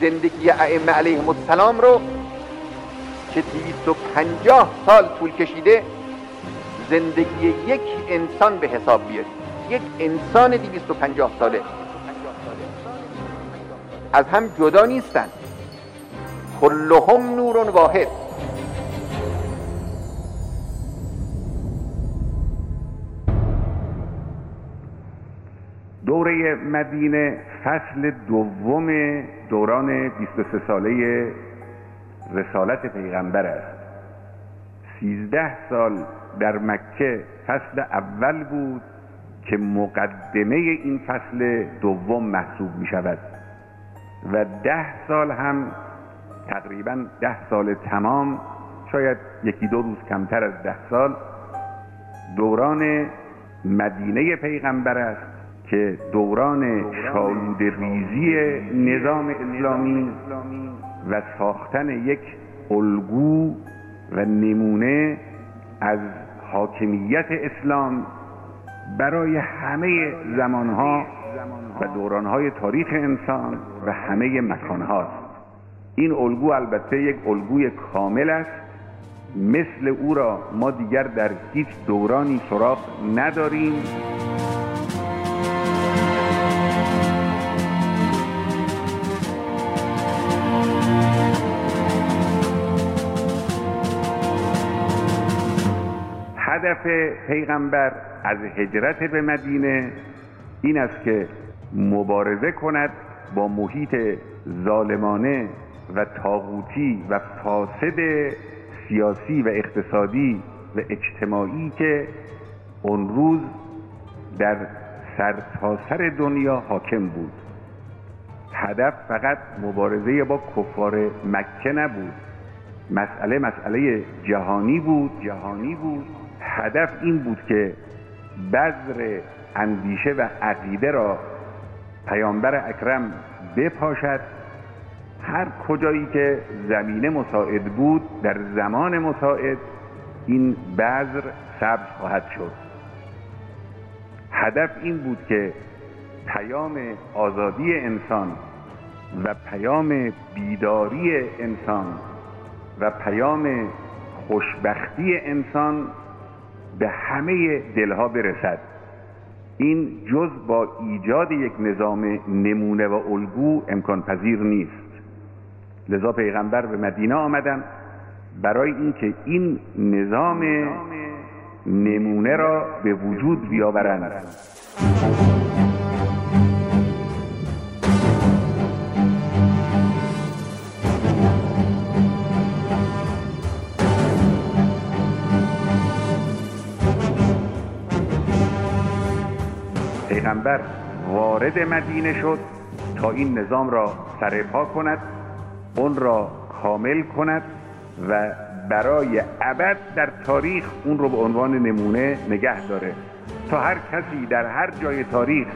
زندگی ائمه علیهم السلام رو که 250 سال طول کشیده زندگی یک انسان به حساب بیارید یک انسان 250 ساله. از هم جدا نیستن. کلهم نور واحد. دوره مدینه فصل دوم دوران 23 ساله رسالت پیغمبر است. سیزده سال در مکه فصل اول بود که مقدمه این فصل دوم محسوب می شود و ده سال هم تقریبا ده سال تمام شاید یکی دو روز کمتر از ده سال دوران مدینه پیغمبر است. که دوران شالود ریزی نظام اسلامی و ساختن یک الگو و نمونه از حاکمیت اسلام برای همه زمانها و دورانهای تاریخ انسان و همه مکانهاست. این الگو البته یک الگوی کامل است. مثل او را ما دیگر در هیچ دورانی سراغ نداریم. هدف پیغمبر از هجرت به مدینه این است که مبارزه کند با محیط ظالمانه و تاغوتی و فاسد سیاسی و اقتصادی و اجتماعی که اون روز در سرتاسر سر دنیا حاکم بود. هدف فقط مبارزه با کفار مکه نبود. مسئله مسئله جهانی بود جهانی بود. هدف این بود که بذر اندیشه و عقیده را پیامبر اکرم بپاشد. هر کجایی که زمینه مساعد بود در زمان مساعد این بذر سبز خواهد شد. هدف این بود که پیام آزادی انسان و پیام بیداری انسان و پیام خوشبختی انسان به همه دلها برسد. این جز با ایجاد یک نظام نمونه و الگو امکان پذیر نیست. لذا پیغمبر به مدینه آمدن برای اینکه این نظام نمونه را به وجود بیاورند. پیغمبر وارد مدینه شد تا این نظام را سرپا کند اون را کامل کند و برای ابد در تاریخ اون رو به عنوان نمونه نگه داره. تا هر کسی در هر جای تاریخ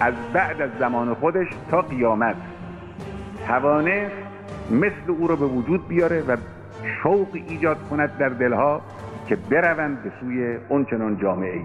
از بعد از زمان خودش تا قیامت توانست مثل او رو به وجود بیاره و شوق ایجاد کند در دلها که بروند به سوی اون چنان جامعه ای